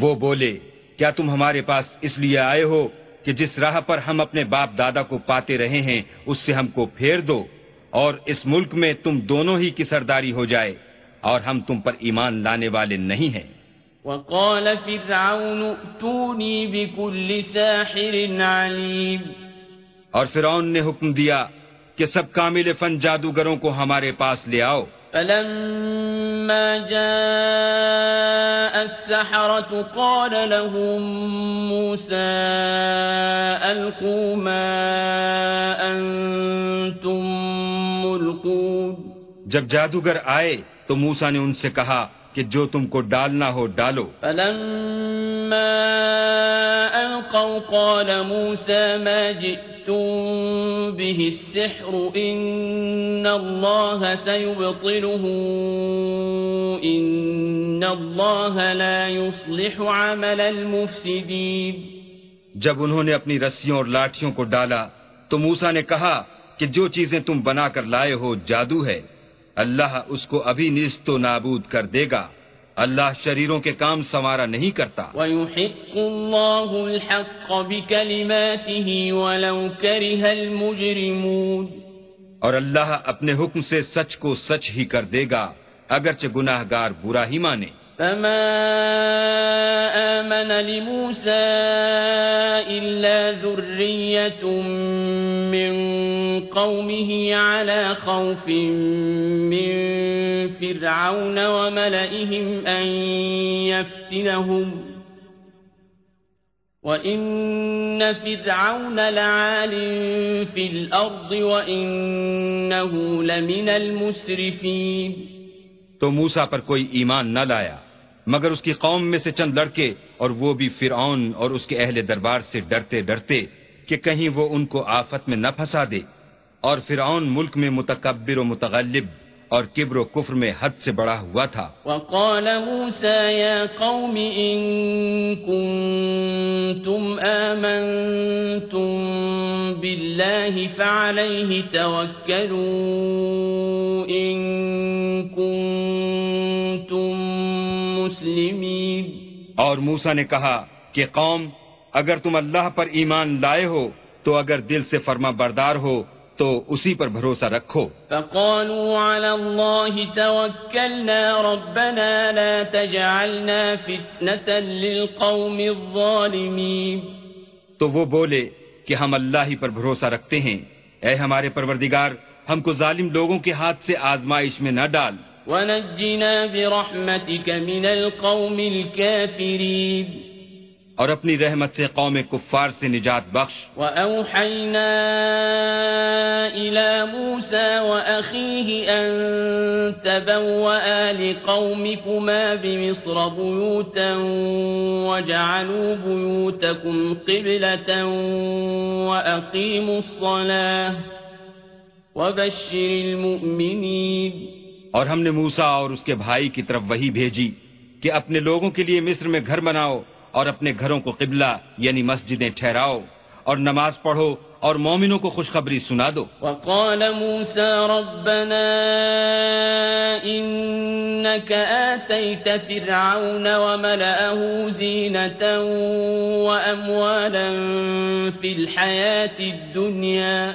وہ بولے، کیا تم ہمارے پاس اس لیے آئے ہو کہ جس راہ پر ہم اپنے باپ دادا کو پاتے رہے ہیں، اس سے ہم کو پھیر دو اور اس ملک میں تم دونوں ہی کی سرداری ہو جائے۔ اور ہم تم پر ایمان لانے والے نہیں ہیں۔ وقال فرعون ائتوني بكل ساحر عليم اور فرعون نے حکم دیا کہ سب کامل فن جادوگروں کو ہمارے پاس لے آؤ۔ فلما جاء السحرة قال لهم موسى ألقوا ما أنتم ملقون۔ جب جادوگر آئے تو موسا نے ان سے کہا کہ جو تم کو ڈالنا ہو ڈالو۔ فلما ألقوا قال موسى ما جئتم به السحر إن الله سيبطله إن الله لا يصلح عمل المفسدين۔ جب انہوں نے اپنی رسیوں اور لاٹھیوں کو ڈالا تو موسا نے کہا کہ جو چیزیں تم بنا کر لائے ہو جادو ہے۔ اللہ اس کو ابھی نیست و نابود کر دے گا۔ اللہ شریروں کے کام سوارا نہیں کرتا۔ وَيُحِقُّ اللَّهُ الْحَقَّ بِكَلِمَاتِهِ وَلَوْ كَرِهَ الْمُجْرِمُونَ۔ اور اللہ اپنے حکم سے سچ کو سچ ہی کر دے گا اگرچہ گناہ گار برا ہی مانے۔ فما آمن لموسى إلا ذرية من قومه على خوف من فرعون وملئهم أن يفتنهم وإن فرعون لعال في الأرض وإنه لمن المسرفين تو موسا پر کوئی ایمان نہ لایا، مگر اس کی قوم میں سے چند لڑکے اور وہ بھی فرعون اور اس کے اہل دربار سے ڈرتے ڈرتے کہ کہیں وہ ان کو آفت میں نہ پھنسا دے۔ اور فرعون ملک میں متکبر و متغلب اور کبر و کفر میں حد سے بڑا ہوا تھا۔ وقال موسى يا قوم إن كنتم آمنتم بالله فعليه توكلوا إن كنتم مسلمين۔ اور موسا نے کہا کہ قوم اگر تم اللہ پر ایمان لائے ہو تو اگر دل سے فرما بردار ہو تو اسی پر بھروسہ رکھو۔ فقالوا على الله توكلنا ربنا لا تجعلنا فتنة للقوم الظالمين۔ تو وہ بولے کہ ہم اللہ ہی پر بھروسہ رکھتے ہیں۔ اے ہمارے پروردگار ہم کو ظالم لوگوں کے ہاتھ سے آزمائش میں نہ ڈال۔ ونجنا برحمتك من القوم الكافرين۔ اور اپنی رحمت سے قوم کفار سے نجات بخش۔ وأوحينا إلى موسى وأخيه أن تبوأ لقومكما بمصر بيوتا وجعلوا بيوتكم قبلة وأقيموا الصلاة۔ وبشر المؤمنين اور ہم نے موسا اور اس کے بھائی کی طرف وہی بھیجی کہ اپنے لوگوں کے لیے مصر میں گھر بناؤ اور اپنے گھروں کو قبلہ یعنی مسجدیں ٹھہراؤ اور نماز پڑھو اور مومنوں کو خوشخبری سنا دو۔ وقال موسى ربنا إنك آتيت فرعون وملأه زينة وأموالا في الحياة الدنيا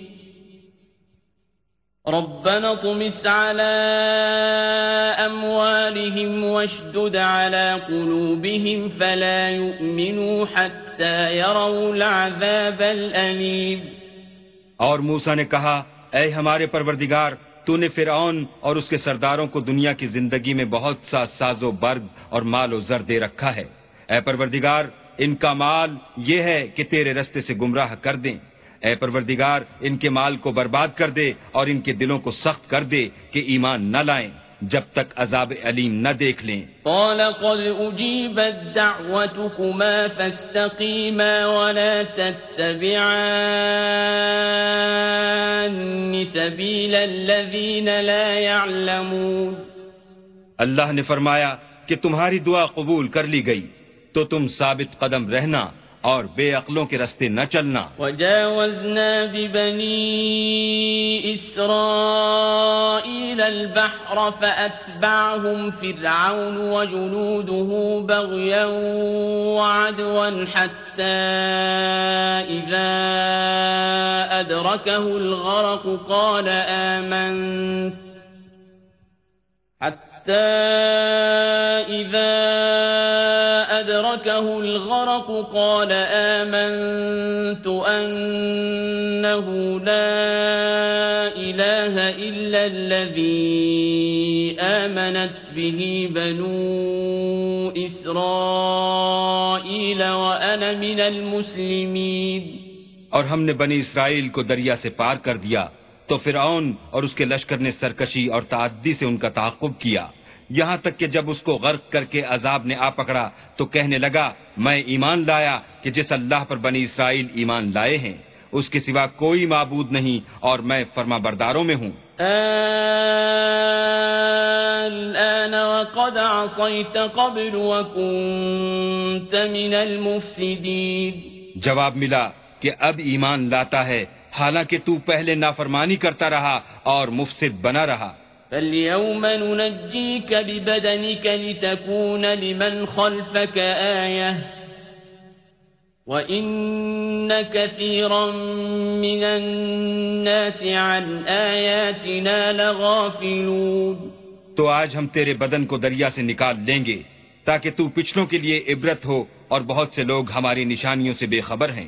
ربنا اطمس على أموالهم واشدد على قلوبهم فلا يؤمنوا حتى يروا العذاب الأليم. اور موسا نے کہا، اے ہمارے پروردگار، تو نے فرعون اور اس کے سرداروں کو دنیا کی زندگی میں بہت سا ساز و برگ اور مال و زر دے رکھا ہے۔ اے پروردگار، ان کا مال یہ ہے کہ تیرے رستے سے گمراہ کر دیں۔ اے پروردگار ان کے مال کو برباد کر دے اور ان کے دلوں کو سخت کر دے کہ ایمان نہ لائیں جب تک عذاب علیم نہ دیکھ لیں۔ قال قد أجيبت دعوتكما فاستقيما ولا تتبعان سبيل الذين لا يعلمون۔ اللہ نے فرمایا کہ تمہاری دعا قبول کر لی گئی تو تم ثابت قدم رہنا۔ اور بے عقلوں کے رستے نہ چلنا۔ وجاوزنا ببني إسرائيل البحر فأتبعهم فرعون وجنوده بغيا وعدوا حتى إذا أدركه الغرق قال آمنت حتى إذا أدركه الغرق قال آمنت أنه لا إله إلا الذي آمنت به بنو إسرائيل وأنا من المسلمين اور ہم نے بنی اسرائیل کو دریا سے پار کر دیا تو فرعون اور اس کے لشکر نے سرکشی اور تعدی سے ان کا تعاقب کیا۔ یہاں تک کہ جب اس کو غرق کر کے عذاب نے آ پکڑا تو کہنے لگا میں ایمان لایا کہ جس اللہ پر بنی اسرائیل ایمان لائے ہیں اس کے سوا کوئی معبود نہیں اور میں فرما برداروں میں ہوں۔ الآن وقد عصيت قبل وكنت من المفسدين۔ جواب ملا کہ اب ایمان لاتا ہے حالانکہ تو پہلے نافرمانی کرتا رہا اور مفسد بنا رہا۔ فاليوم ننجيك ببدنك لتكون لمن خلفك آية وإن كثيرا من الناس عن آياتنا لغافلون۔ تو آج ہم تیرے بدن کو دریا سے نکال لیں گے تاکہ تو پچھلوں کے لیے عبرت ہو اور بہت سے لوگ ہماری نشانیوں سے بے خبر ہیں۔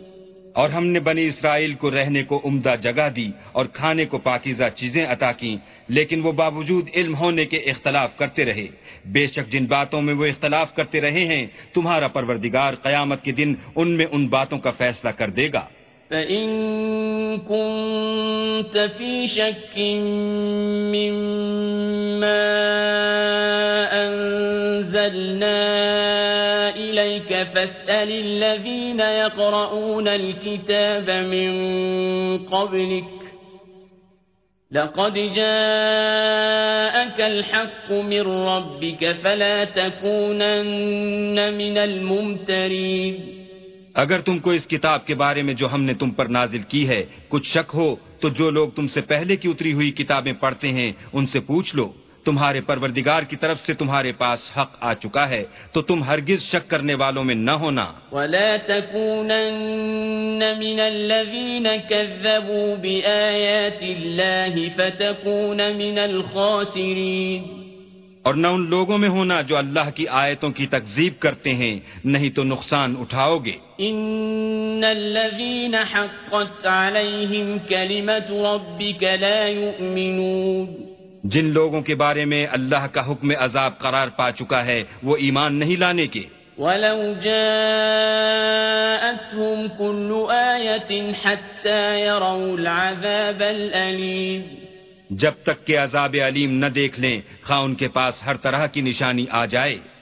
اور ہم نے بنی اسرائیل کو رہنے کو عمدہ جگہ دی اور کھانے کو پاکیزہ چیزیں عطا کی لیکن وہ باوجود علم ہونے کے اختلاف کرتے رہے۔ بے شک جن باتوں میں وہ اختلاف کرتے رہے ہیں، تمہارا پروردگار قیامت کے دن ان میں ان باتوں کا فیصلہ کر دے گا۔ فَإِن كُنتَ فِي شَكٍّ مِّمَّا أَنزَلْنَا فاسأل الذين يقرؤون الكتاب من قبلك. لقد جاءك الحق من ربك فلا تكونن من الممترين. اگر تم کو اس کتاب کے بارے میں جو ہم نے تم پر نازل کی ہے کچھ شک ہو، تو جو لوگ تم سے پہلے کی اتری ہوئی کتابیں پڑھتے ہیں، ان سے پوچھ لو۔ تمہارے پروردگار کی طرف سے تمہارے پاس حق آ چکا ہے تو تم ہرگز شک کرنے والوں میں نہ ہونا۔ ولا تكونن من الذين كذبوا بآيات الله فتكون من الخاسرين۔ اور نہ ان لوگوں میں ہونا جو اللہ کی آیتوں کی تکذیب کرتے ہیں نہیں تو نقصان اٹھاؤ گے۔ ان الذين حقت عليهم كلمة ربك لا يؤمنون۔ جن لوگوں کے بارے میں اللہ کا حکم عذاب قرار پا چکا ہے وہ ایمان نہیں لانے کے۔ وَلَوْ جَاءَتْهُمْ كُلُّ آيَةٍ حَتَّى يَرَوْا الْعَذَابَ الْأَلِيمِ۔ جب تک کہ عذاب علیم نہ دیکھ لیں خواہ ان کے پاس ہر طرح کی نشانی آ جائے۔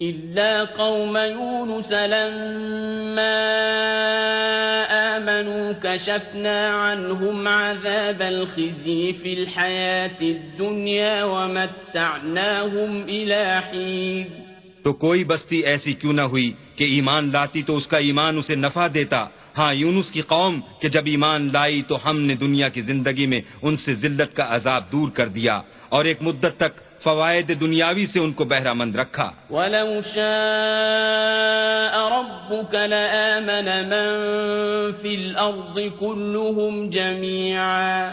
إلا قوم يونس لما آمنوا كشفنا عنهم عذاب الخزي في الحياة الدنيا ومتعناهم إلى حين۔ تو کوئی بستی ایسی کیوں نہ ہوئی کہ ایمان لاتی تو اس کا ایمان اسے نفع دیتا۔ ہاں یونس کی قوم کہ جب ایمان لائی تو ہم نے دنیا کی زندگی میں ان سے ذلت کا عذاب دور کر دیا۔ اور ایک مدت تک فوائد دنیاوی سے ان کو بہرہ مند رکھا۔ وَلَوْ شَاءَ رَبُّكَ لَآمَنَ مَن فِي الْأَرْضِ كُلُّهُمْ جَمِيعًا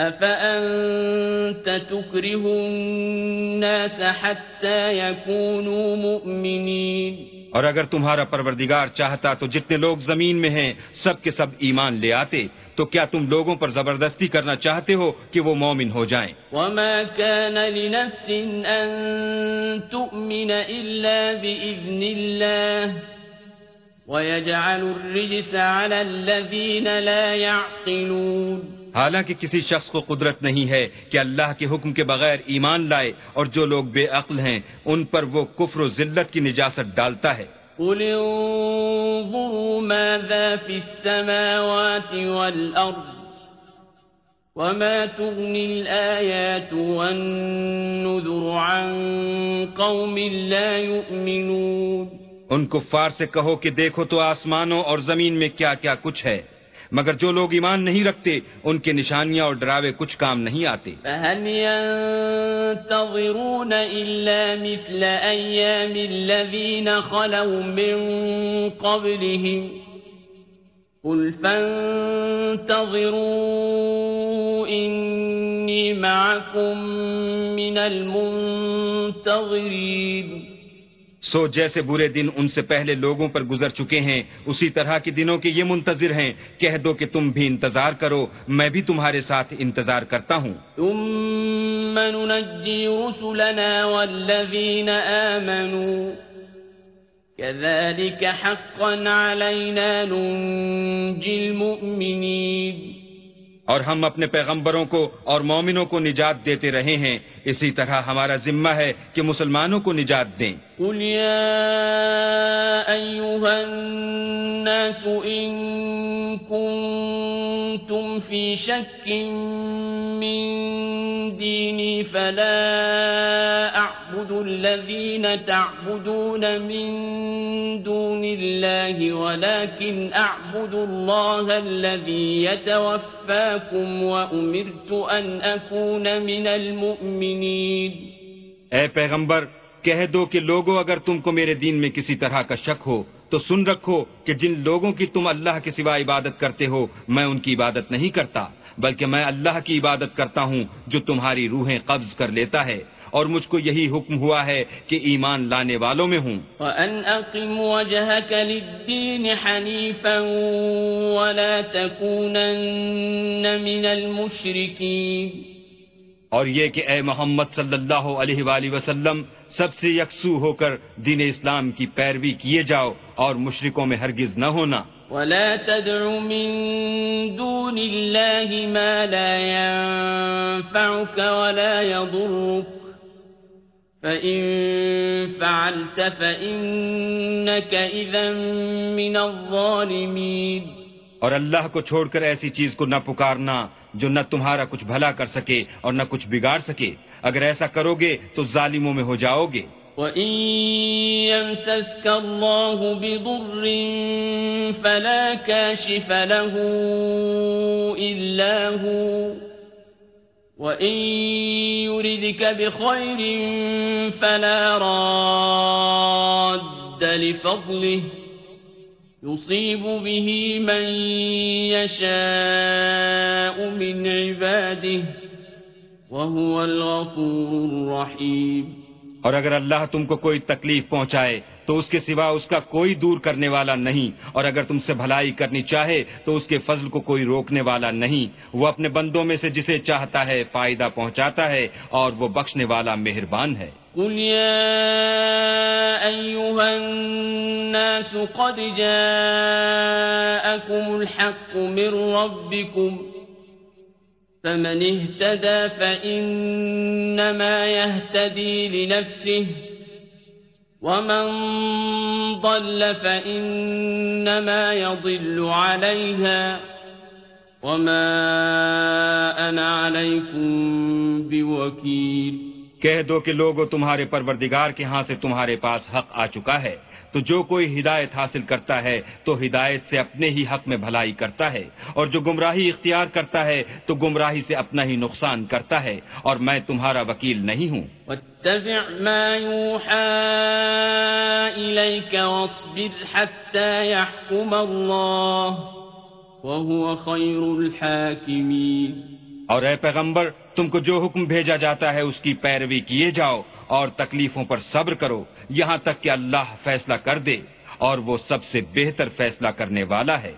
أفأنت تكره الناس حتى يكونوا مؤمنين؟ اور اگر تمہارا پروردگار چاہتا تو جتنے لوگ زمین میں ہیں سب کے سب ایمان لے آتے۔ تو کیا تم لوگوں پر زبردستی کرنا چاہتے ہو کہ وہ مومن ہو جائیں؟ وما كان لنفس أن تؤمن إلا بإذن الله ويجعل الرجس على الذين لا يعقلون حالانکہ کسی شخص کو قدرت نہیں ہے کہ اللہ کے حکم کے بغیر ایمان لائے اور جو لوگ بے عقل ہیں ان پر وہ کفر و ذلت کی نجاست ڈالتا ہے۔ قل انظروا ماذا في السماوات والأرض وما تغني الآيات والنذر عن قوم لا يؤمنون ان کفار سے کہو کہ دیکھو تو آسمانوں اور زمین میں کیا کیا کچھ ہے۔ مگر جو لوگ ایمان نہیں رکھتے، ان کے نشانیاں اور ڈراوے کچھ کام نہیں آتے۔ فهل ينتظرون إلا مثل أيام الذين خلوا من قبلهم قل فانتظروا إني معكم من المنتظرين سو جیسے برے دن ان سے پہلے لوگوں پر گزر چکے ہیں اسی طرح کے دنوں کے یہ منتظر ہیں۔ کہہ دو کہ تم بھی انتظار کرو میں بھی تمہارے ساتھ انتظار کرتا ہوں۔ ثم ننجي رسلنا والذين آمنوا كذلك حقا علينا ننجي المؤمنين۔ اور ہم اپنے پیغمبروں کو اور مومنوں کو نجات دیتے رہے ہیں۔ اسی طرح ہمارا ذمہ ہے کہ مسلمانوں کو نجات دیں۔ قل یا أيها الناس ان کنتم فی شک من دینی فلا أعبد الذين تعبدون من دون الله ولكن أعبد الله الذي يتوفاكم وأمرت أن أكون من المؤمنين. اے پیغمبر، کہہ دو کہ لوگوں اگر تم کو میرے دین میں کسی طرح کا شک ہو، تو سن رکھو کہ جن لوگوں کی تم اللہ کے سوا عبادت کرتے ہو، میں ان کی عبادت نہیں کرتا، بلکہ میں اللہ کی عبادت کرتا ہوں جو تمہاری روحیں قبض کر لیتا ہے۔ اور مجھ کو یہی حکم ہوا ہے کہ ایمان لانے والوں میں ہوں۔ وأن أقم وجهك للدين حنيفا ولا تكونن من المشركين۔ اور یہ کہ اے محمد صلی اللہ علیہ وآلہ وسلم سب سے یکسو ہو کر دین اسلام کی پیروی کیے جاؤ اور مشرکوں میں ہرگز نہ ہونا۔ ولا تدع من دون الله ما لا ينفعك ولا يضرك۔ فإن فعلت فإنك إذا من الظالمين اور اللہ کو چھوڑ کر ایسی چیز کو نہ پکارنا جو نہ تمہارا کچھ بھلا کر سکے اور نہ کچھ بگاڑ سکے۔ اگر ایسا کرو گے تو ظالموں میں ہو جاؤ گے وَإِن يَمْسَسْكَ اللَّهُ بِضُرٍّ فَلَا كَاشِفَ لَهُ إِلَّا هُوَ وَإِن يُرِدْكَ بِخَيْرٍ فَلَا رَادَّ لِفَضْلِهِ يُصِيبُ بِهِ مَن يَشَاءُ مِنْ عِبَادِهِ وَهُوَ الْغَفُورُ الرَّحِيمُ اور اگر اللہ تم کو کوئی تکلیف پہنچائے تو اس کے سوا اس کا کوئی دور کرنے والا نہیں۔ اور اگر تم سے بھلائی کرنی چاہے تو اس کے فضل کو کوئی روکنے والا نہیں۔ وہ اپنے بندوں میں سے جسے چاہتا ہے فائدہ پہنچاتا ہے اور وہ بخشنے والا مہربان ہے۔ قل يا أيها الناس قد جاءكم الحق من ربكم فمن اهتدى فإنما يهتدي لنفسه ومن ضل فإنما يضل عليها وما أنا عليكم بوكيل کہہ دو کہ لوگوں تمہارے پروردگار کے ہاں سے تمہارے پاس حق آ چکا ہے۔ تو جو کوئی ہدایت حاصل کرتا ہے تو ہدایت سے اپنے ہی حق میں بھلائی کرتا ہے اور جو گمراہی اختیار کرتا ہے تو گمراہی سے اپنا ہی نقصان کرتا ہے اور میں تمہارا وکیل نہیں ہوں۔ واتبع ما يوحى إليك واصبر حتى يحكم الله وهو خير الحاكمين اور اے پیغمبر تم کو جو حکم بھیجا جاتا ہے اس کی پیروی کیے جاؤ۔ اور تکلیفوں پر صبر کرو، یہاں تک کہ اللہ فیصلہ کر دے اور وہ سب سے بہتر فیصلہ کرنے والا ہے۔